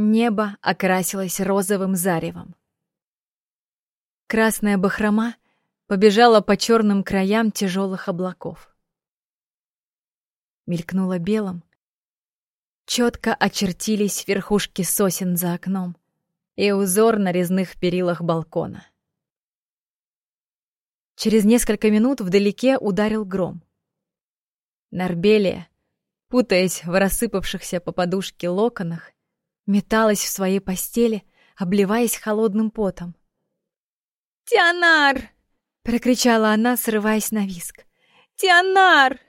Небо окрасилось розовым заревом. Красная бахрома побежала по черным краям тяжелых облаков. Мелькнуло белым. Четко очертились верхушки сосен за окном и узор на резных перилах балкона. Через несколько минут вдалеке ударил гром. Нарбелия, путаясь в рассыпавшихся по подушке локонах, металась в своей постели, обливаясь холодным потом. «Тианар!» — прокричала она, срываясь на виск. «Тианар!»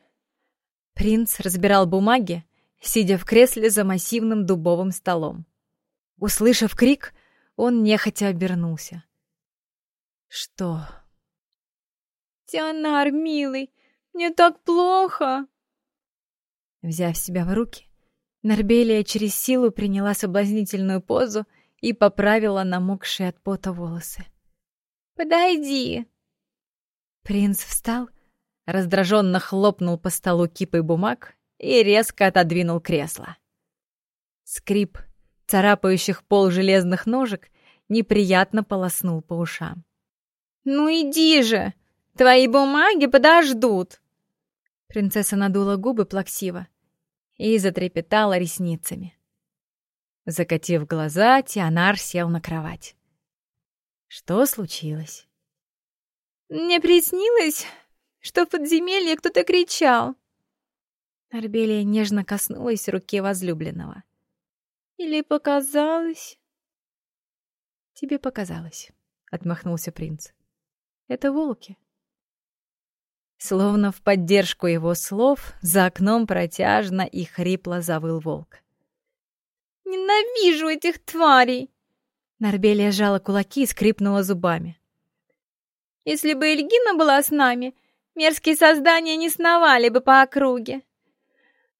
Принц разбирал бумаги, сидя в кресле за массивным дубовым столом. Услышав крик, он нехотя обернулся. «Что?» «Тианар, милый, мне так плохо!» Взяв себя в руки, Нарбелия через силу приняла соблазнительную позу и поправила намокшие от пота волосы. «Подойди!» Принц встал, раздраженно хлопнул по столу кипой бумаг и резко отодвинул кресло. Скрип царапающих пол железных ножек неприятно полоснул по ушам. «Ну иди же! Твои бумаги подождут!» Принцесса надула губы плаксиво и затрепетала ресницами. Закатив глаза, Тианар сел на кровать. Что случилось? «Мне приснилось, что в подземелье кто-то кричал». Арбелия нежно коснулась руки возлюбленного. «Или показалось?» «Тебе показалось», — отмахнулся принц. «Это волки». Словно в поддержку его слов, за окном протяжно и хрипло завыл волк. «Ненавижу этих тварей!» Нарбелия сжала кулаки и скрипнула зубами. «Если бы Эльгина была с нами, мерзкие создания не сновали бы по округе.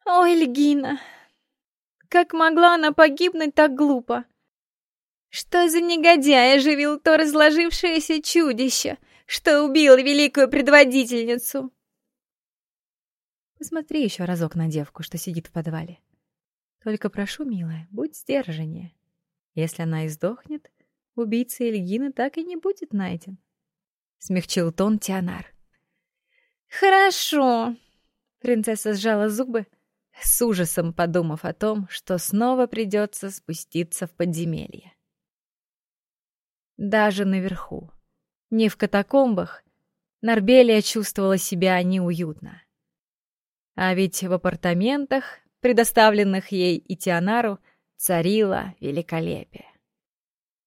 О, Эльгина! Как могла она погибнуть так глупо? Что за негодяй оживил то разложившееся чудище, что убил великую предводительницу. Посмотри еще разок на девку, что сидит в подвале. Только прошу, милая, будь сдержаннее. Если она издохнет, убийца Ильгины так и не будет найден. Смягчил тон Тианар. Хорошо. Принцесса сжала зубы, с ужасом подумав о том, что снова придется спуститься в подземелье. Даже наверху, не в катакомбах, Нарбелия чувствовала себя неуютно. А ведь в апартаментах, предоставленных ей и Тианару, царило великолепие.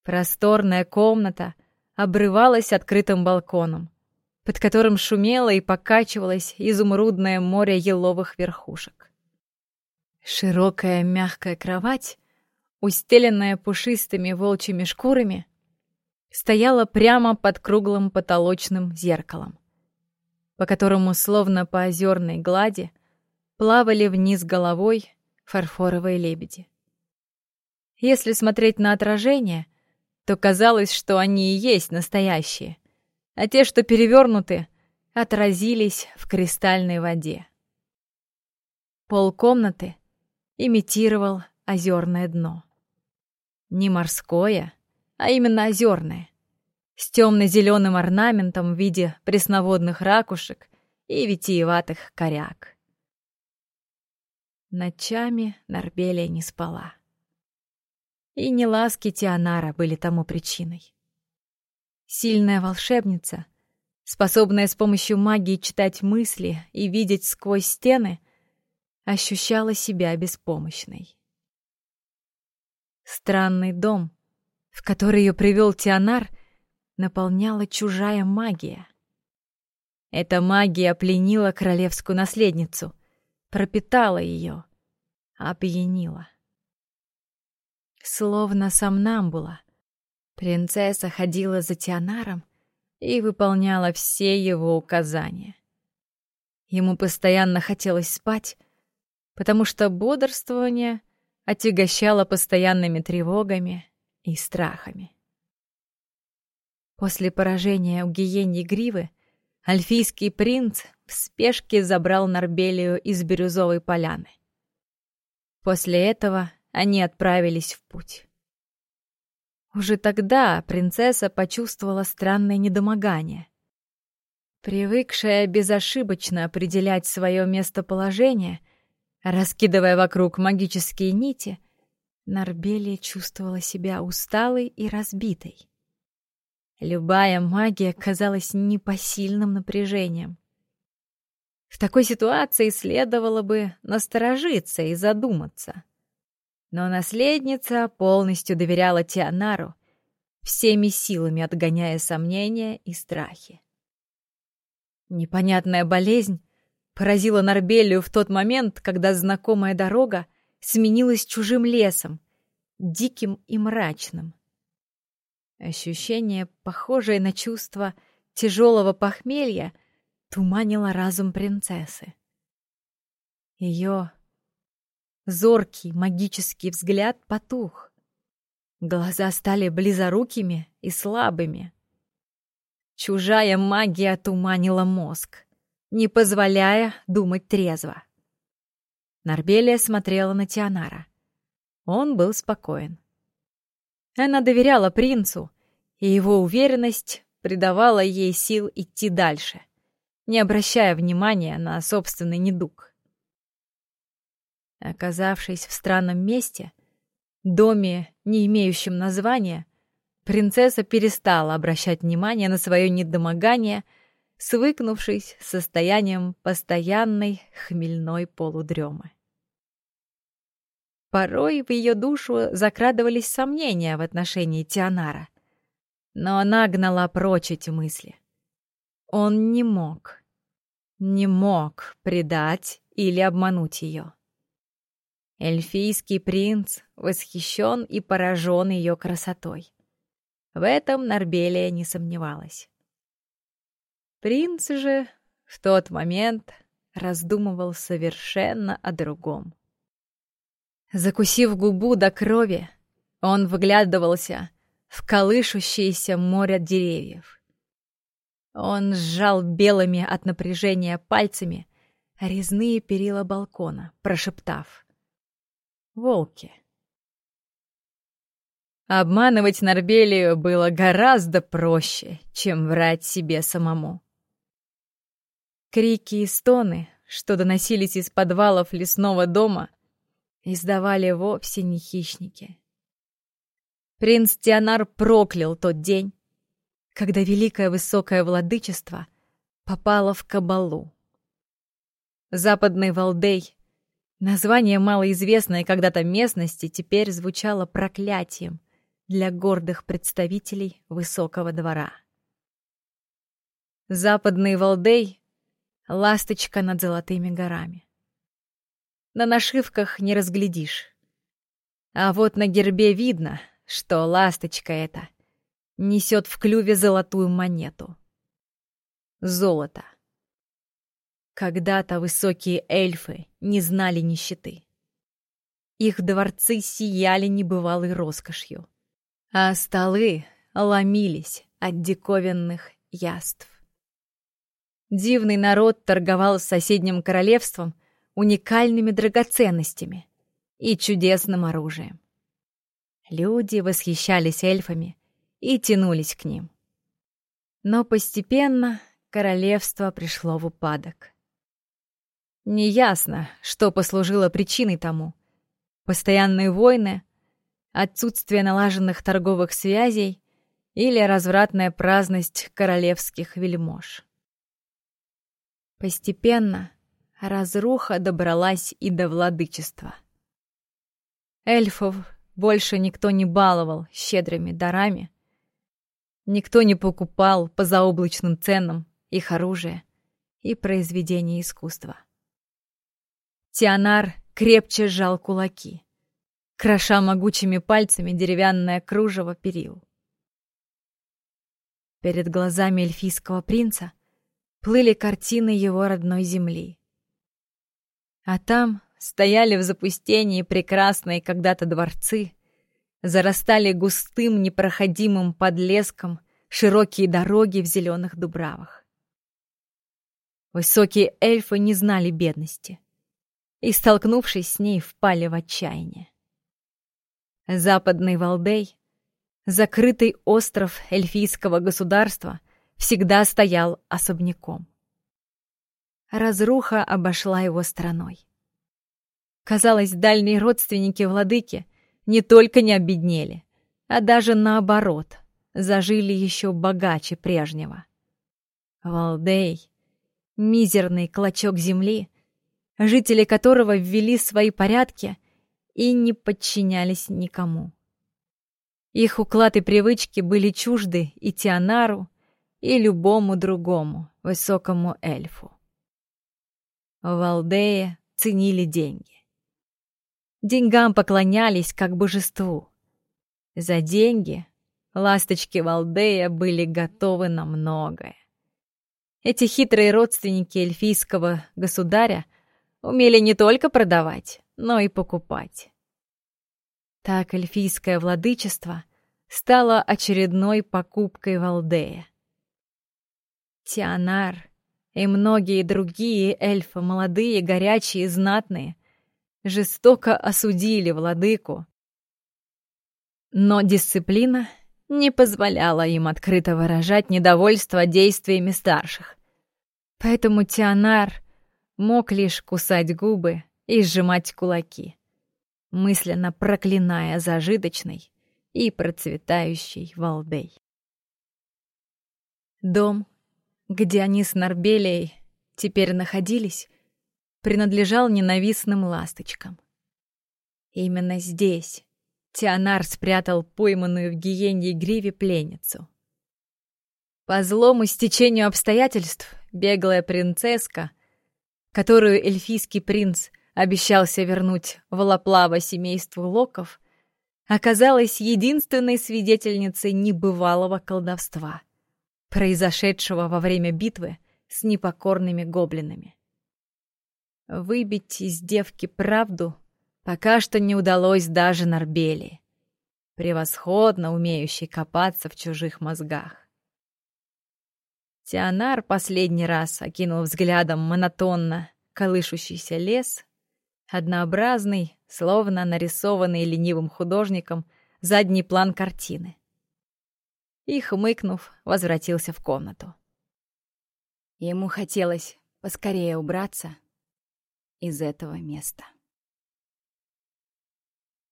Просторная комната обрывалась открытым балконом, под которым шумело и покачивалось изумрудное море еловых верхушек. Широкая мягкая кровать, устеленная пушистыми волчьими шкурами, стояла прямо под круглым потолочным зеркалом, по которому, словно по озерной глади, плавали вниз головой фарфоровые лебеди. Если смотреть на отражение, то казалось, что они и есть настоящие, а те, что перевернуты, отразились в кристальной воде. Пол комнаты имитировал озерное дно. Не морское, а именно озерное, с темно-зеленым орнаментом в виде пресноводных ракушек и витиеватых коряк. Ночами Нарбелия не спала. И не ласки Тианара были тому причиной. Сильная волшебница, способная с помощью магии читать мысли и видеть сквозь стены, ощущала себя беспомощной. Странный дом — в который ее привел Тианар, наполняла чужая магия. Эта магия пленила королевскую наследницу, пропитала ее, опьянила. Словно сомнамбула, принцесса ходила за Тианаром и выполняла все его указания. Ему постоянно хотелось спать, потому что бодрствование отягощало постоянными тревогами и страхами. После поражения у гиеньи Гривы альфийский принц в спешке забрал Нарбелию из бирюзовой поляны. После этого они отправились в путь. Уже тогда принцесса почувствовала странное недомогание. Привыкшая безошибочно определять свое местоположение, раскидывая вокруг магические нити, Нарбелия чувствовала себя усталой и разбитой. Любая магия казалась непосильным напряжением. В такой ситуации следовало бы насторожиться и задуматься. Но наследница полностью доверяла Тианару, всеми силами отгоняя сомнения и страхи. Непонятная болезнь поразила Нарбелию в тот момент, когда знакомая дорога сменилась чужим лесом, диким и мрачным. Ощущение, похожее на чувство тяжелого похмелья, туманило разум принцессы. Ее зоркий магический взгляд потух. Глаза стали близорукими и слабыми. Чужая магия туманила мозг, не позволяя думать трезво. Нарбелия смотрела на Тианара. Он был спокоен. Она доверяла принцу, и его уверенность придавала ей сил идти дальше, не обращая внимания на собственный недуг. Оказавшись в странном месте, доме, не имеющем названия, принцесса перестала обращать внимание на свое недомогание, свыкнувшись с состоянием постоянной хмельной полудремы. Порой в ее душу закрадывались сомнения в отношении Тианара, но она гнала прочь эти мысли. Он не мог, не мог предать или обмануть ее. Эльфийский принц восхищен и поражен ее красотой. В этом Нарбелия не сомневалась. Принц же в тот момент раздумывал совершенно о другом. Закусив губу до крови, он выглядывался в колышущееся море деревьев. Он сжал белыми от напряжения пальцами резные перила балкона, прошептав волки. Обманывать Нарбелию было гораздо проще, чем врать себе самому. Крики и стоны, что доносились из подвалов лесного дома, издавали вовсе не хищники. Принц Тианар проклял тот день, когда великое высокое владычество попало в кабалу. Западный Валдей Название малоизвестной когда-то местности теперь звучало проклятием для гордых представителей высокого двора. Западный Валдей — ласточка над золотыми горами. На нашивках не разглядишь. А вот на гербе видно, что ласточка эта несет в клюве золотую монету. Золото. Когда-то высокие эльфы не знали нищеты. Их дворцы сияли небывалой роскошью, а столы ломились от диковинных яств. Дивный народ торговал с соседним королевством уникальными драгоценностями и чудесным оружием. Люди восхищались эльфами и тянулись к ним. Но постепенно королевство пришло в упадок. Неясно, что послужило причиной тому. Постоянные войны, отсутствие налаженных торговых связей или развратная праздность королевских вельмож. Постепенно разруха добралась и до владычества. Эльфов больше никто не баловал щедрыми дарами, никто не покупал по заоблачным ценам их оружие и произведения искусства. Тианар крепче сжал кулаки, кроша могучими пальцами деревянное кружево перил. Перед глазами эльфийского принца плыли картины его родной земли. А там стояли в запустении прекрасные когда-то дворцы, зарастали густым непроходимым подлеском широкие дороги в зеленых дубравах. Высокие эльфы не знали бедности и, столкнувшись с ней, впали в отчаяние. Западный Валдей, закрытый остров эльфийского государства, всегда стоял особняком. Разруха обошла его стороной. Казалось, дальние родственники владыки не только не обеднели, а даже наоборот, зажили еще богаче прежнего. Валдей, мизерный клочок земли, жители которого ввели свои порядки и не подчинялись никому. Их уклад и привычки были чужды и Тианару, и любому другому высокому эльфу. В Валдее ценили деньги. Деньгам поклонялись как божеству. За деньги ласточки Валдея были готовы на многое. Эти хитрые родственники эльфийского государя умели не только продавать, но и покупать. Так эльфийское владычество стало очередной покупкой Валдея. Тианар и многие другие эльфы, молодые, горячие, знатные, жестоко осудили владыку. Но дисциплина не позволяла им открыто выражать недовольство действиями старших. Поэтому Тианар мог лишь кусать губы и сжимать кулаки, мысленно проклиная зажиточный и процветающий Валдей. Дом, где они с Нарбелией теперь находились, принадлежал ненавистным ласточкам. Именно здесь Тианар спрятал пойманную в гиенье гриве пленницу. По злому стечению обстоятельств беглая принцесска, которую эльфийский принц обещался вернуть в Лаплава семейству Локов, оказалась единственной свидетельницей небывалого колдовства, произошедшего во время битвы с непокорными гоблинами. Выбить из девки правду пока что не удалось даже Нарбели, превосходно умеющей копаться в чужих мозгах. Тианар последний раз окинул взглядом монотонно колышущийся лес, однообразный, словно нарисованный ленивым художником, задний план картины. И, хмыкнув, возвратился в комнату. Ему хотелось поскорее убраться из этого места.